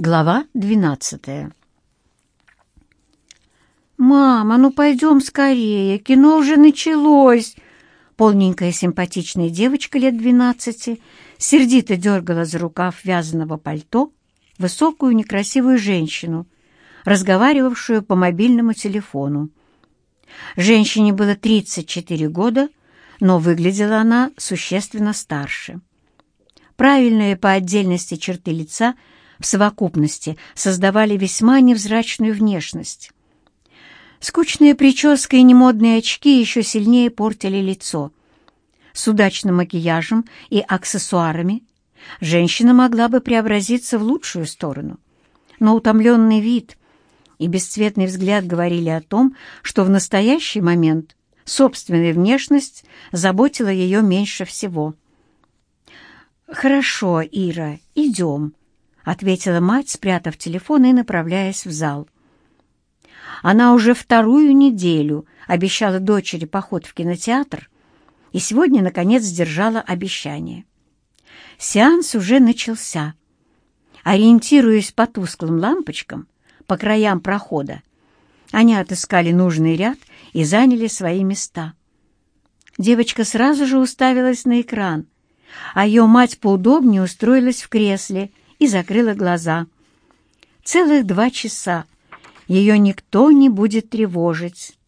Глава двенадцатая «Мама, ну пойдем скорее, кино уже началось!» Полненькая симпатичная девочка лет двенадцати сердито дергала за рукав вязаного пальто высокую некрасивую женщину, разговаривавшую по мобильному телефону. Женщине было 34 года, но выглядела она существенно старше. Правильные по отдельности черты лица в совокупности создавали весьма невзрачную внешность. Скучная прическа и немодные очки еще сильнее портили лицо. С удачным макияжем и аксессуарами женщина могла бы преобразиться в лучшую сторону. Но утомленный вид и бесцветный взгляд говорили о том, что в настоящий момент собственная внешность заботила ее меньше всего. «Хорошо, Ира, идем», — ответила мать, спрятав телефон и направляясь в зал. Она уже вторую неделю обещала дочери поход в кинотеатр и сегодня, наконец, сдержала обещание. Сеанс уже начался. Ориентируясь по тусклым лампочкам по краям прохода, они отыскали нужный ряд и заняли свои места. Девочка сразу же уставилась на экран, а ее мать поудобнее устроилась в кресле и закрыла глаза. Целых два часа ее никто не будет тревожить,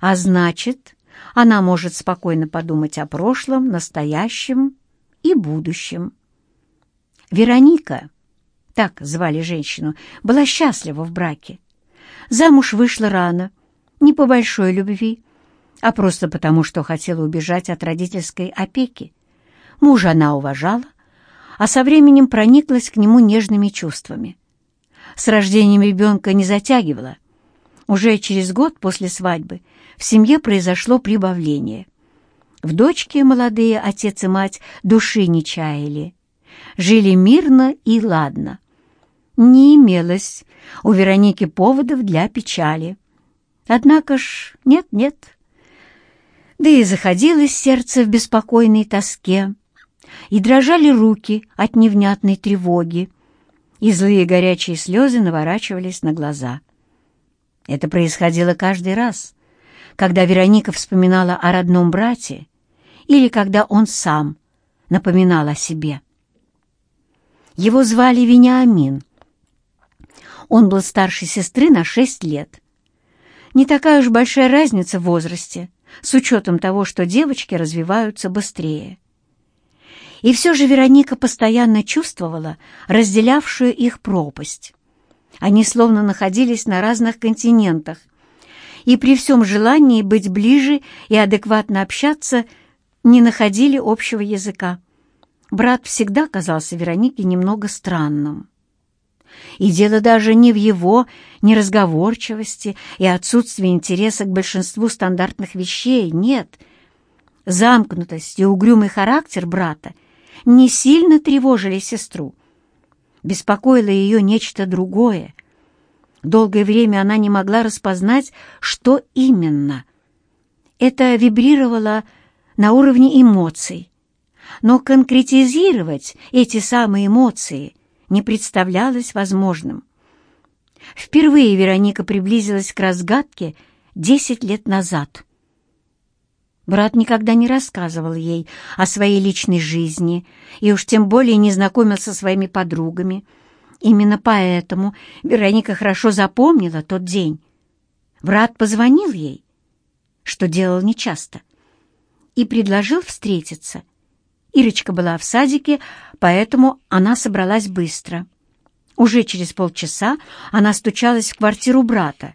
а значит, она может спокойно подумать о прошлом, настоящем и будущем. Вероника, так звали женщину, была счастлива в браке. Замуж вышла рано, не по большой любви, а просто потому, что хотела убежать от родительской опеки. Мужа она уважала, а со временем прониклась к нему нежными чувствами с рождением ребенка не затягивала. Уже через год после свадьбы в семье произошло прибавление. В дочке молодые отец и мать души не чаяли. Жили мирно и ладно. Не имелось у Вероники поводов для печали. Однако ж нет-нет. Да и заходилось сердце в беспокойной тоске, и дрожали руки от невнятной тревоги и злые горячие слезы наворачивались на глаза. Это происходило каждый раз, когда Вероника вспоминала о родном брате или когда он сам напоминал о себе. Его звали Вениамин. Он был старше сестры на шесть лет. Не такая уж большая разница в возрасте, с учетом того, что девочки развиваются быстрее. И все же Вероника постоянно чувствовала разделявшую их пропасть. Они словно находились на разных континентах, и при всем желании быть ближе и адекватно общаться не находили общего языка. Брат всегда казался Веронике немного странным. И дело даже не в его неразговорчивости и отсутствии интереса к большинству стандартных вещей, нет. Замкнутость и угрюмый характер брата — не сильно тревожили сестру. Беспокоило ее нечто другое. Долгое время она не могла распознать, что именно. Это вибрировало на уровне эмоций. Но конкретизировать эти самые эмоции не представлялось возможным. Впервые Вероника приблизилась к разгадке десять лет назад. Брат никогда не рассказывал ей о своей личной жизни и уж тем более не знакомился со своими подругами. Именно поэтому Вероника хорошо запомнила тот день. Брат позвонил ей, что делал нечасто, и предложил встретиться. Ирочка была в садике, поэтому она собралась быстро. Уже через полчаса она стучалась в квартиру брата.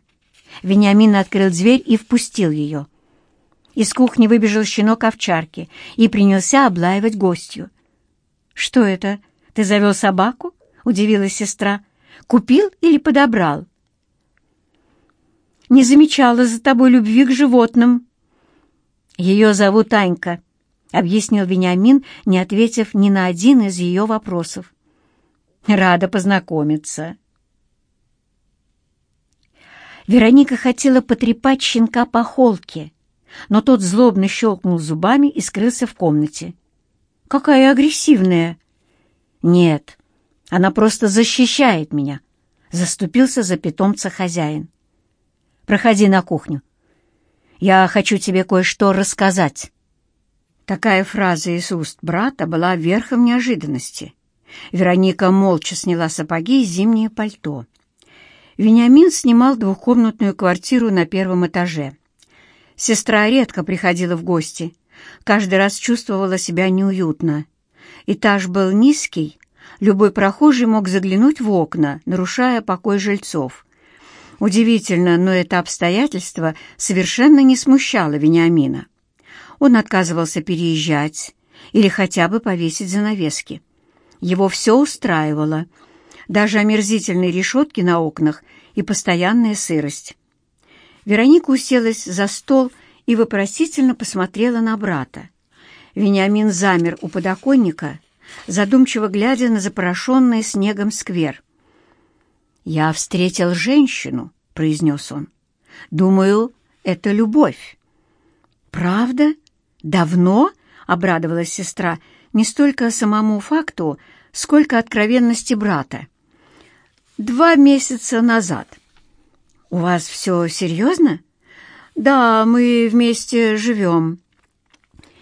Вениамин открыл дверь и впустил ее. Из кухни выбежал щенок овчарки и принялся облаивать гостью. «Что это? Ты завел собаку?» — удивилась сестра. «Купил или подобрал?» «Не замечала за тобой любви к животным». «Ее зовут Анька», — объяснил Вениамин, не ответив ни на один из ее вопросов. «Рада познакомиться». Вероника хотела потрепать щенка по холке, но тот злобно щелкнул зубами и скрылся в комнате. «Какая агрессивная!» «Нет, Она просто защищает меня», — заступился за питомца хозяин. «Проходи на кухню. Я хочу тебе кое-что рассказать». Такая фраза из уст брата была верхом неожиданности. Вероника молча сняла сапоги и зимнее пальто. Вениамин снимал двухкомнатную квартиру на первом этаже. Сестра редко приходила в гости, каждый раз чувствовала себя неуютно. Этаж был низкий, любой прохожий мог заглянуть в окна, нарушая покой жильцов. Удивительно, но это обстоятельство совершенно не смущало Вениамина. Он отказывался переезжать или хотя бы повесить занавески. Его все устраивало, даже омерзительные решетки на окнах и постоянная сырость. Вероника уселась за стол и вопросительно посмотрела на брата. Вениамин замер у подоконника, задумчиво глядя на запорошенный снегом сквер. «Я встретил женщину», — произнес он. «Думаю, это любовь». «Правда? Давно?» — обрадовалась сестра, не столько самому факту, сколько откровенности брата. «Два месяца назад». «У вас все серьезно?» «Да, мы вместе живем».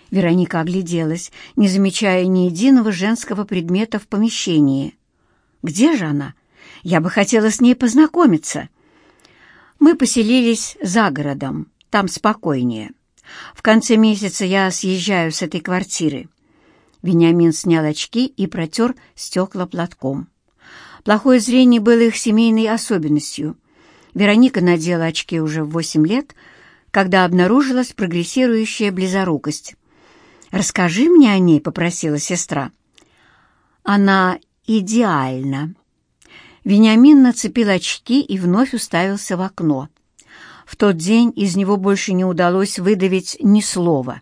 Вероника огляделась, не замечая ни единого женского предмета в помещении. «Где же она? Я бы хотела с ней познакомиться». Мы поселились за городом, там спокойнее. В конце месяца я съезжаю с этой квартиры. Вениамин снял очки и протер стекла платком. Плохое зрение было их семейной особенностью. Вероника надела очки уже в восемь лет, когда обнаружилась прогрессирующая близорукость. «Расскажи мне о ней», — попросила сестра. «Она идеальна». Вениамин нацепил очки и вновь уставился в окно. В тот день из него больше не удалось выдавить ни слова.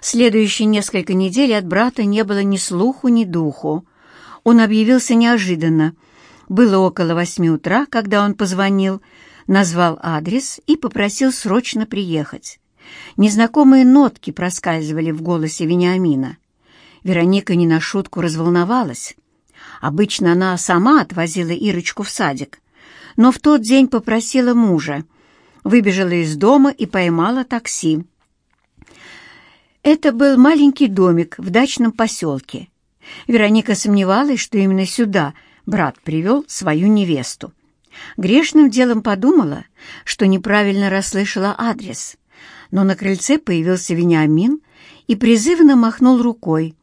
Следующие несколько недель от брата не было ни слуху, ни духу. Он объявился неожиданно. Было около восьми утра, когда он позвонил, назвал адрес и попросил срочно приехать. Незнакомые нотки проскальзывали в голосе Вениамина. Вероника не на шутку разволновалась. Обычно она сама отвозила Ирочку в садик, но в тот день попросила мужа, выбежала из дома и поймала такси. Это был маленький домик в дачном поселке. Вероника сомневалась, что именно сюда брат привел свою невесту. Грешным делом подумала, что неправильно расслышала адрес — но на крыльце появился Вениамин и призывно махнул рукой.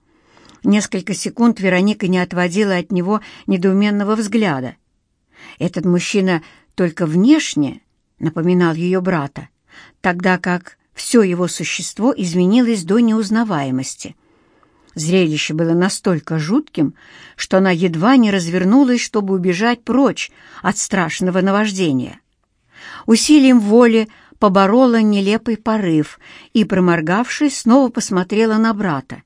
Несколько секунд Вероника не отводила от него недоуменного взгляда. Этот мужчина только внешне напоминал ее брата, тогда как все его существо изменилось до неузнаваемости. Зрелище было настолько жутким, что она едва не развернулась, чтобы убежать прочь от страшного наваждения. Усилием воли поборола нелепый порыв и, проморгавшись, снова посмотрела на брата.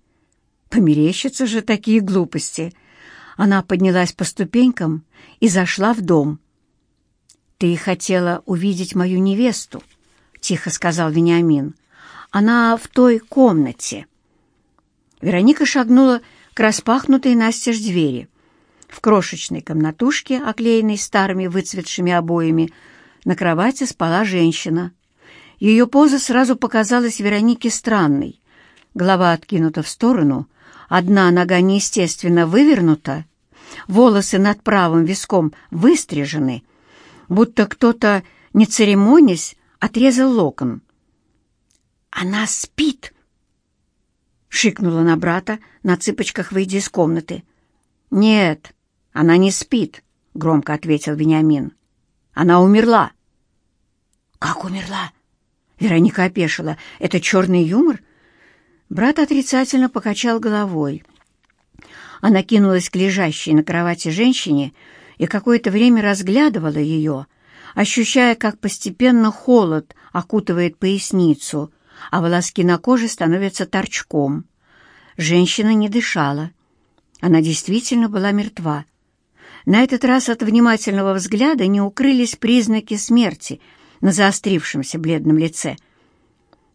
Померещатся же такие глупости. Она поднялась по ступенькам и зашла в дом. «Ты хотела увидеть мою невесту», — тихо сказал Вениамин. «Она в той комнате». Вероника шагнула к распахнутой настежь двери. В крошечной комнатушке, оклеенной старыми выцветшими обоями, на кровати спала женщина. Ее поза сразу показалась Веронике странной. Голова откинута в сторону, одна нога неестественно вывернута, волосы над правым виском выстрижены, будто кто-то, не церемонясь, отрезал локон. «Она спит!» — шикнула на брата, на цыпочках выйдя из комнаты. «Нет, она не спит», — громко ответил Вениамин. «Она умерла». «Как умерла?» Вероника опешила. «Это черный юмор?» Брат отрицательно покачал головой. Она кинулась к лежащей на кровати женщине и какое-то время разглядывала ее, ощущая, как постепенно холод окутывает поясницу, а волоски на коже становятся торчком. Женщина не дышала. Она действительно была мертва. На этот раз от внимательного взгляда не укрылись признаки смерти — на заострившемся бледном лице.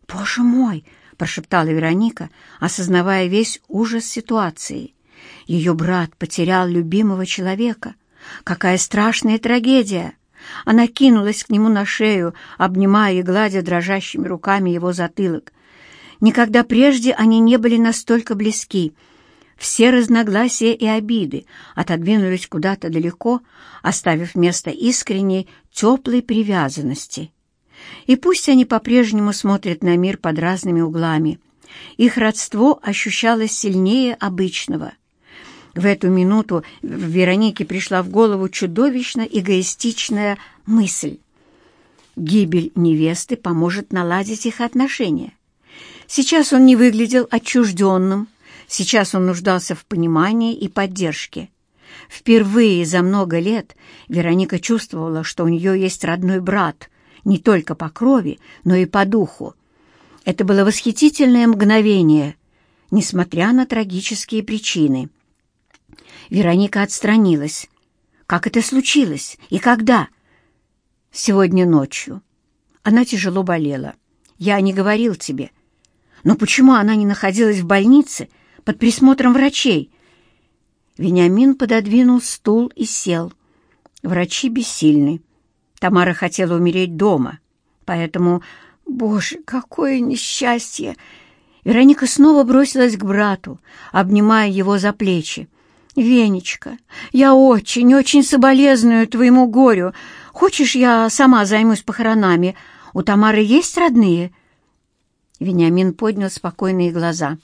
«Боже мой!» — прошептала Вероника, осознавая весь ужас ситуации. Ее брат потерял любимого человека. Какая страшная трагедия! Она кинулась к нему на шею, обнимая и гладя дрожащими руками его затылок. Никогда прежде они не были настолько близки. Все разногласия и обиды отодвинулись куда-то далеко, оставив место искренней, теплой привязанности. И пусть они по-прежнему смотрят на мир под разными углами, их родство ощущалось сильнее обычного. В эту минуту Веронике пришла в голову чудовищно эгоистичная мысль. Гибель невесты поможет наладить их отношения. Сейчас он не выглядел отчужденным, сейчас он нуждался в понимании и поддержке. Впервые за много лет Вероника чувствовала, что у нее есть родной брат, не только по крови, но и по духу. Это было восхитительное мгновение, несмотря на трагические причины. Вероника отстранилась. Как это случилось и когда? Сегодня ночью. Она тяжело болела. Я не говорил тебе. Но почему она не находилась в больнице под присмотром врачей? Вениамин пододвинул стул и сел. Врачи бессильны. Тамара хотела умереть дома, поэтому Боже, какое несчастье! Вероника снова бросилась к брату, обнимая его за плечи. «Венечка, я очень-очень соболезную твоему горю. Хочешь, я сама займусь похоронами? У Тамары есть родные?» Вениамин поднял спокойные глаза.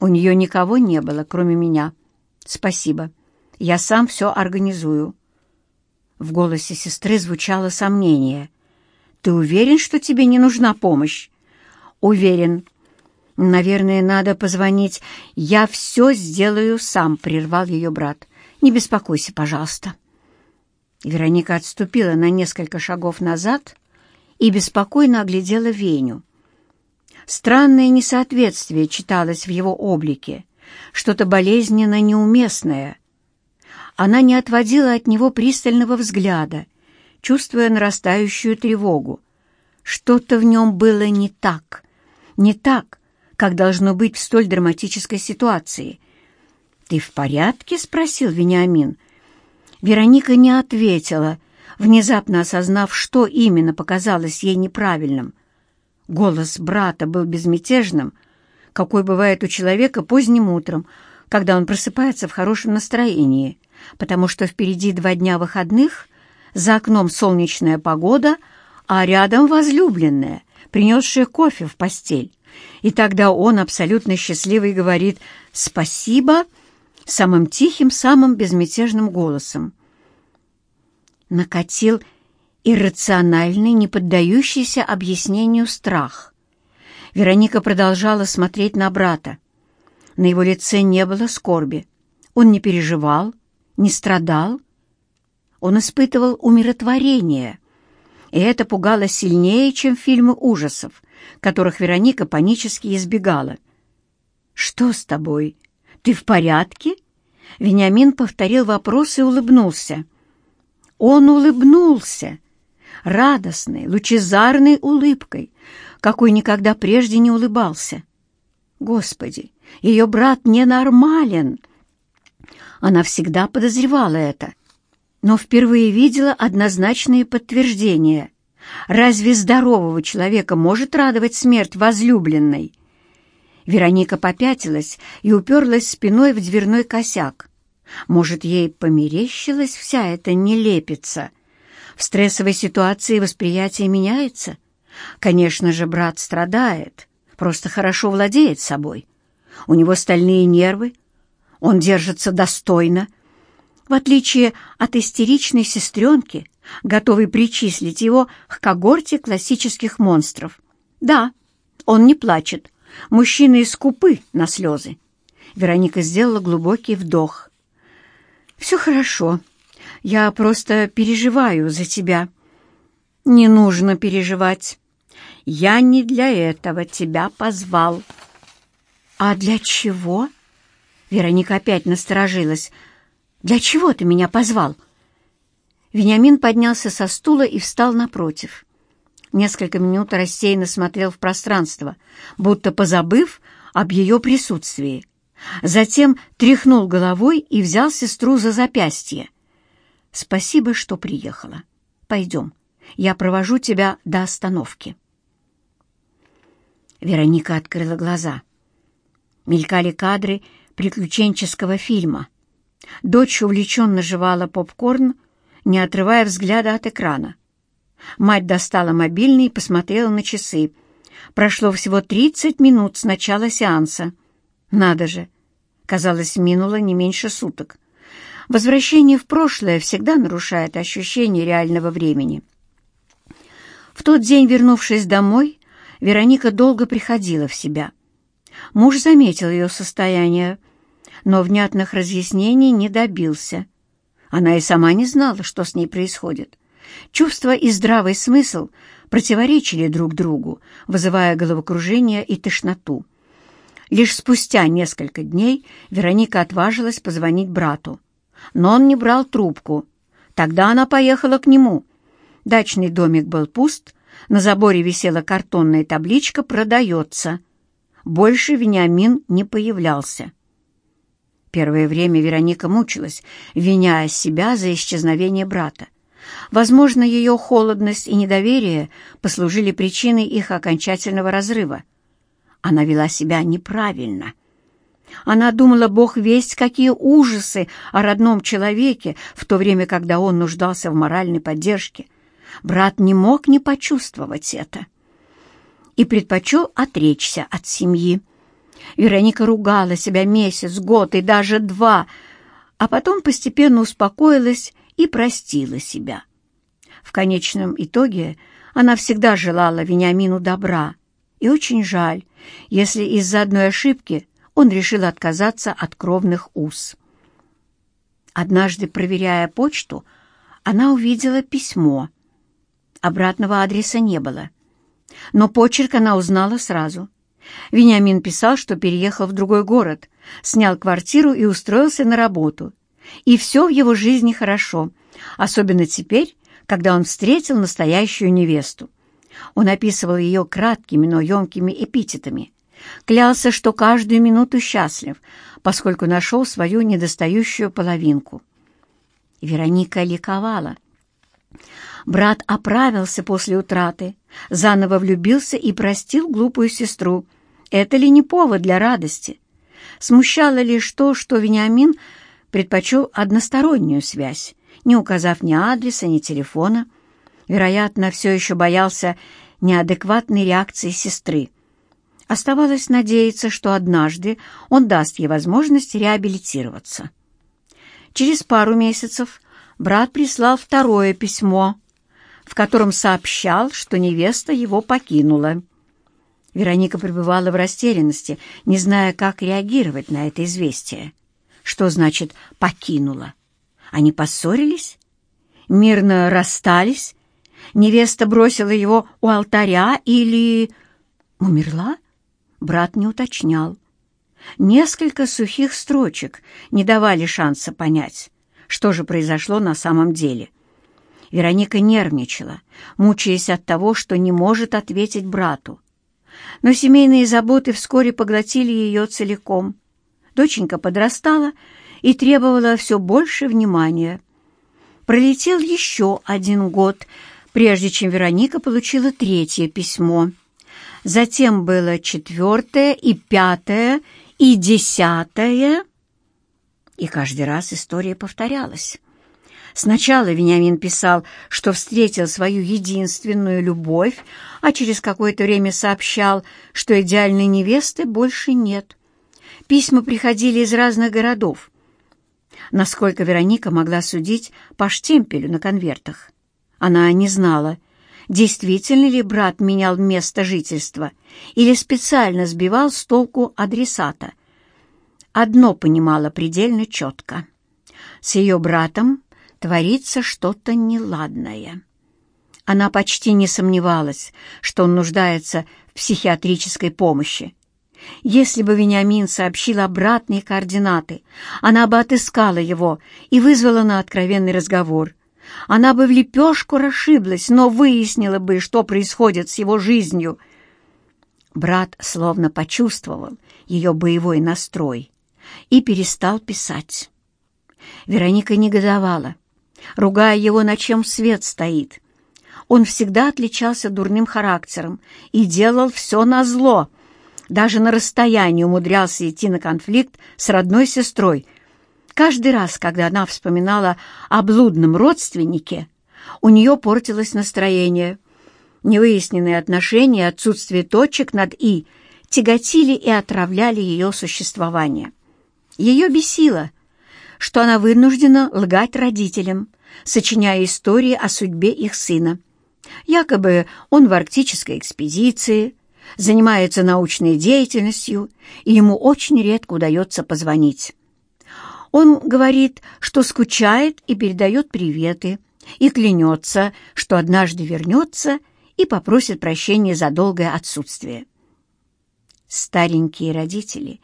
«У нее никого не было, кроме меня. Спасибо. Я сам все организую». В голосе сестры звучало сомнение — ты уверен, что тебе не нужна помощь? Уверен. Наверное, надо позвонить. Я все сделаю сам, прервал ее брат. Не беспокойся, пожалуйста. Вероника отступила на несколько шагов назад и беспокойно оглядела Веню. Странное несоответствие читалось в его облике, что-то болезненно неуместное. Она не отводила от него пристального взгляда чувствуя нарастающую тревогу. Что-то в нем было не так, не так, как должно быть в столь драматической ситуации. «Ты в порядке?» — спросил Вениамин. Вероника не ответила, внезапно осознав, что именно показалось ей неправильным. Голос брата был безмятежным, какой бывает у человека поздним утром, когда он просыпается в хорошем настроении, потому что впереди два дня выходных — за окном солнечная погода, а рядом возлюбленная, принесшая кофе в постель. И тогда он, абсолютно счастливый, говорит «спасибо» самым тихим, самым безмятежным голосом. Накатил иррациональный, не поддающийся объяснению страх. Вероника продолжала смотреть на брата. На его лице не было скорби. Он не переживал, не страдал, он испытывал умиротворение, и это пугало сильнее, чем фильмы ужасов, которых Вероника панически избегала. «Что с тобой? Ты в порядке?» Вениамин повторил вопрос и улыбнулся. Он улыбнулся, радостной, лучезарной улыбкой, какой никогда прежде не улыбался. Господи, ее брат ненормален! Она всегда подозревала это, но впервые видела однозначные подтверждения. Разве здорового человека может радовать смерть возлюбленной? Вероника попятилась и уперлась спиной в дверной косяк. Может, ей померещилась вся эта нелепица? В стрессовой ситуации восприятие меняется? Конечно же, брат страдает, просто хорошо владеет собой. У него стальные нервы, он держится достойно, в отличие от истеричной сестренки, готовой причислить его к когорте классических монстров. Да, он не плачет. Мужчины скупы на слезы. Вероника сделала глубокий вдох. «Все хорошо. Я просто переживаю за тебя». «Не нужно переживать. Я не для этого тебя позвал». «А для чего?» Вероника опять насторожилась. Для чего ты меня позвал?» Вениамин поднялся со стула и встал напротив. Несколько минут рассеянно смотрел в пространство, будто позабыв об ее присутствии. Затем тряхнул головой и взял сестру за запястье. «Спасибо, что приехала. Пойдем, я провожу тебя до остановки». Вероника открыла глаза. Мелькали кадры приключенческого фильма. Дочь увлеченно жевала попкорн, не отрывая взгляда от экрана. Мать достала мобильный и посмотрела на часы. Прошло всего 30 минут с начала сеанса. Надо же! Казалось, минуло не меньше суток. Возвращение в прошлое всегда нарушает ощущение реального времени. В тот день, вернувшись домой, Вероника долго приходила в себя. Муж заметил ее состояние, но внятных разъяснений не добился. Она и сама не знала, что с ней происходит. Чувство и здравый смысл противоречили друг другу, вызывая головокружение и тошноту. Лишь спустя несколько дней Вероника отважилась позвонить брату. Но он не брал трубку. Тогда она поехала к нему. Дачный домик был пуст, на заборе висела картонная табличка «Продается». Больше Вениамин не появлялся. Первое время Вероника мучилась, виня себя за исчезновение брата. Возможно, ее холодность и недоверие послужили причиной их окончательного разрыва. Она вела себя неправильно. Она думала, Бог весть, какие ужасы о родном человеке, в то время, когда он нуждался в моральной поддержке. Брат не мог не почувствовать это и предпочел отречься от семьи. Вероника ругала себя месяц, год и даже два, а потом постепенно успокоилась и простила себя. В конечном итоге она всегда желала Вениамину добра, и очень жаль, если из-за одной ошибки он решил отказаться от кровных уз. Однажды, проверяя почту, она увидела письмо. Обратного адреса не было. Но почерк она узнала сразу. Вениамин писал, что переехал в другой город, снял квартиру и устроился на работу. И все в его жизни хорошо, особенно теперь, когда он встретил настоящую невесту. Он описывал ее краткими, но емкими эпитетами. Клялся, что каждую минуту счастлив, поскольку нашел свою недостающую половинку. Вероника ликовала. Брат оправился после утраты, заново влюбился и простил глупую сестру. Это ли не повод для радости? Смущало лишь то, что Вениамин предпочел одностороннюю связь, не указав ни адреса, ни телефона. Вероятно, все еще боялся неадекватной реакции сестры. Оставалось надеяться, что однажды он даст ей возможность реабилитироваться. Через пару месяцев брат прислал второе письмо, в котором сообщал, что невеста его покинула. Вероника пребывала в растерянности, не зная, как реагировать на это известие. Что значит «покинула»? Они поссорились? Мирно расстались? Невеста бросила его у алтаря или... Умерла? Брат не уточнял. Несколько сухих строчек не давали шанса понять, что же произошло на самом деле. Вероника нервничала, мучаясь от того, что не может ответить брату. Но семейные заботы вскоре поглотили ее целиком. Доченька подрастала и требовала все больше внимания. Пролетел еще один год, прежде чем Вероника получила третье письмо. Затем было четвертое и пятое и десятое. И каждый раз история повторялась. Сначала Вениамин писал, что встретил свою единственную любовь, а через какое-то время сообщал, что идеальной невесты больше нет. Письма приходили из разных городов. Насколько Вероника могла судить по штемпелю на конвертах. Она не знала, действительно ли брат менял место жительства или специально сбивал с толку адресата. Одно понимала предельно четко. С ее братом творится что-то неладное. Она почти не сомневалась, что он нуждается в психиатрической помощи. Если бы Вениамин сообщил обратные координаты, она бы отыскала его и вызвала на откровенный разговор. Она бы в лепешку расшиблась, но выяснила бы, что происходит с его жизнью. Брат словно почувствовал ее боевой настрой, и перестал писать. Вероника негодовала, ругая его, на чем свет стоит. Он всегда отличался дурным характером и делал все назло. Даже на расстоянии умудрялся идти на конфликт с родной сестрой. Каждый раз, когда она вспоминала о блудном родственнике, у нее портилось настроение. Невыясненные отношения отсутствие точек над «и» тяготили и отравляли ее существование. Ее бесило, что она вынуждена лгать родителям, сочиняя истории о судьбе их сына. Якобы он в арктической экспедиции, занимается научной деятельностью, и ему очень редко удается позвонить. Он говорит, что скучает и передает приветы, и клянется, что однажды вернется и попросит прощения за долгое отсутствие. Старенькие родители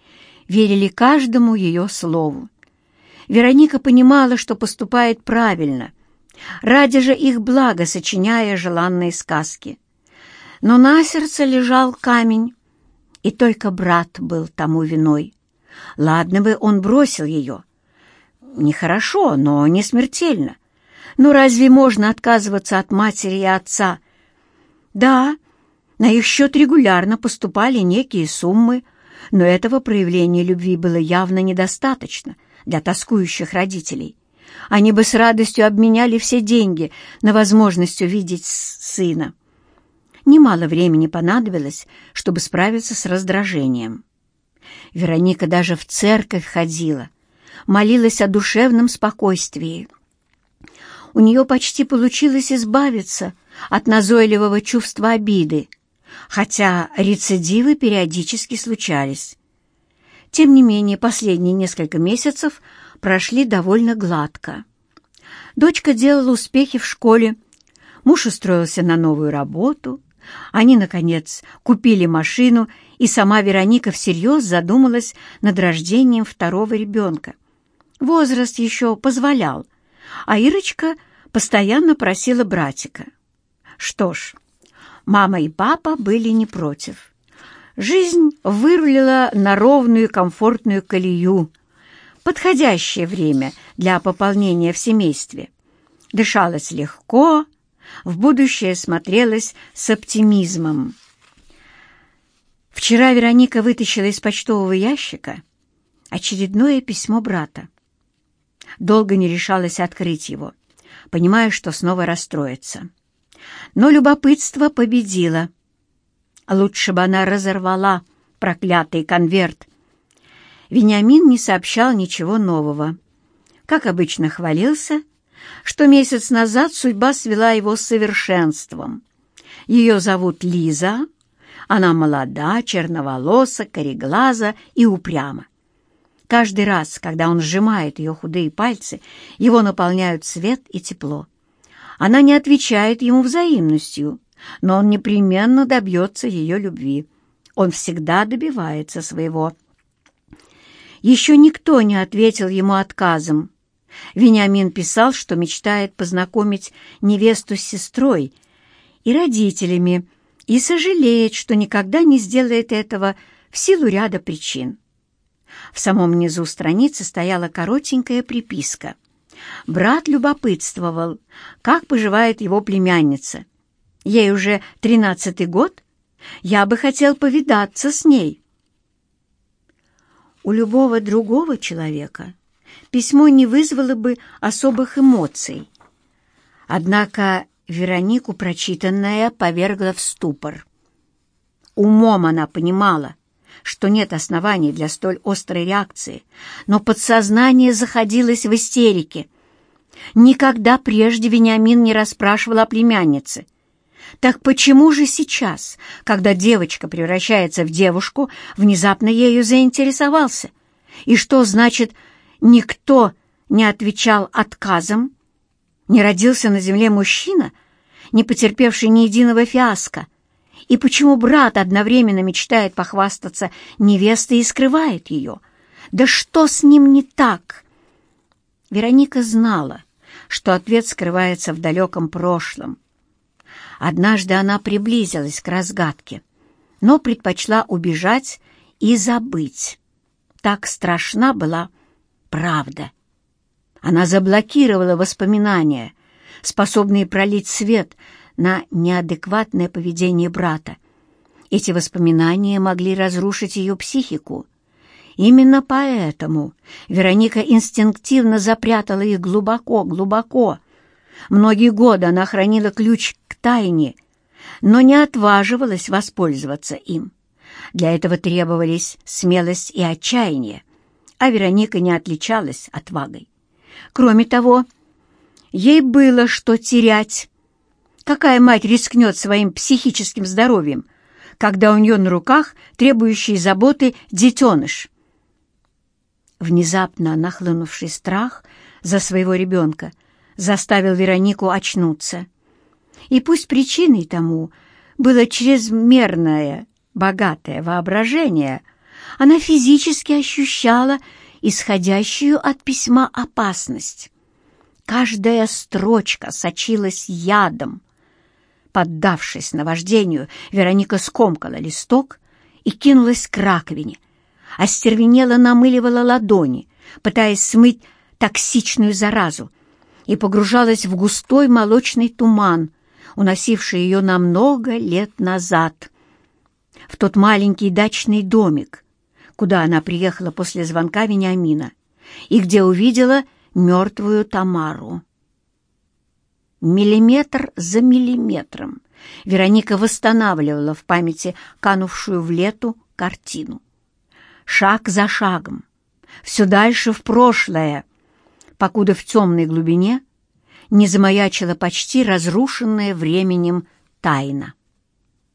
верили каждому ее слову. Вероника понимала, что поступает правильно, ради же их блага сочиняя желанные сказки. Но на сердце лежал камень, и только брат был тому виной. Ладно бы он бросил ее. Нехорошо, но не смертельно. Но разве можно отказываться от матери и отца? Да, на их счет регулярно поступали некие суммы, но этого проявления любви было явно недостаточно для тоскующих родителей. Они бы с радостью обменяли все деньги на возможность увидеть сына. Немало времени понадобилось, чтобы справиться с раздражением. Вероника даже в церковь ходила, молилась о душевном спокойствии. У нее почти получилось избавиться от назойливого чувства обиды, хотя рецидивы периодически случались. Тем не менее, последние несколько месяцев прошли довольно гладко. Дочка делала успехи в школе, муж устроился на новую работу, они, наконец, купили машину, и сама Вероника всерьез задумалась над рождением второго ребенка. Возраст еще позволял, а Ирочка постоянно просила братика. Что ж, Мама и папа были не против. Жизнь вырулила на ровную комфортную колею. Подходящее время для пополнения в семействе. Дышалось легко, в будущее смотрелось с оптимизмом. Вчера Вероника вытащила из почтового ящика очередное письмо брата. Долго не решалась открыть его, понимая, что снова расстроится. Но любопытство победило. Лучше бы она разорвала проклятый конверт. Вениамин не сообщал ничего нового. Как обычно хвалился, что месяц назад судьба свела его с совершенством. Ее зовут Лиза, она молода, черноволоса, кореглаза и упряма. Каждый раз, когда он сжимает ее худые пальцы, его наполняют свет и тепло. Она не отвечает ему взаимностью, но он непременно добьется ее любви. Он всегда добивается своего. Еще никто не ответил ему отказом. Вениамин писал, что мечтает познакомить невесту с сестрой и родителями, и сожалеет, что никогда не сделает этого в силу ряда причин. В самом низу страницы стояла коротенькая приписка — Брат любопытствовал, как поживает его племянница. Ей уже тринадцатый год. Я бы хотел повидаться с ней. У любого другого человека письмо не вызвало бы особых эмоций. Однако Веронику прочитанное повергло в ступор. Умом она понимала, что нет оснований для столь острой реакции, но подсознание заходилось в истерике. Никогда прежде Вениамин не расспрашивал о племяннице. Так почему же сейчас, когда девочка превращается в девушку, внезапно ею заинтересовался? И что значит «никто не отвечал отказом»? Не родился на земле мужчина, не потерпевший ни единого фиаско? И почему брат одновременно мечтает похвастаться невестой и скрывает ее? Да что с ним не так? Вероника знала, что ответ скрывается в далеком прошлом. Однажды она приблизилась к разгадке, но предпочла убежать и забыть. так страшна была правда. Она заблокировала воспоминания, способные пролить свет на неадекватное поведение брата. Эти воспоминания могли разрушить ее психику. Именно поэтому Вероника инстинктивно запрятала их глубоко-глубоко. Многие годы она хранила ключ тайне, но не отваживалась воспользоваться им. Для этого требовались смелость и отчаяние, а Вероника не отличалась отвагой. Кроме того, ей было что терять. Какая мать рискнет своим психическим здоровьем, когда у нее на руках требующий заботы детеныш? Внезапно нахлынувший страх за своего ребенка заставил Веронику очнуться. И пусть причиной тому было чрезмерное богатое воображение, она физически ощущала исходящую от письма опасность. Каждая строчка сочилась ядом. Поддавшись наваждению, Вероника скомкала листок и кинулась к раковине. Остервенела намыливала ладони, пытаясь смыть токсичную заразу, и погружалась в густой молочный туман, уносивший ее на много лет назад. В тот маленький дачный домик, куда она приехала после звонка Вениамина, и где увидела мертвую Тамару. Миллиметр за миллиметром Вероника восстанавливала в памяти канувшую в лету картину. Шаг за шагом, все дальше в прошлое, покуда в темной глубине не замаячила почти разрушенная временем тайна.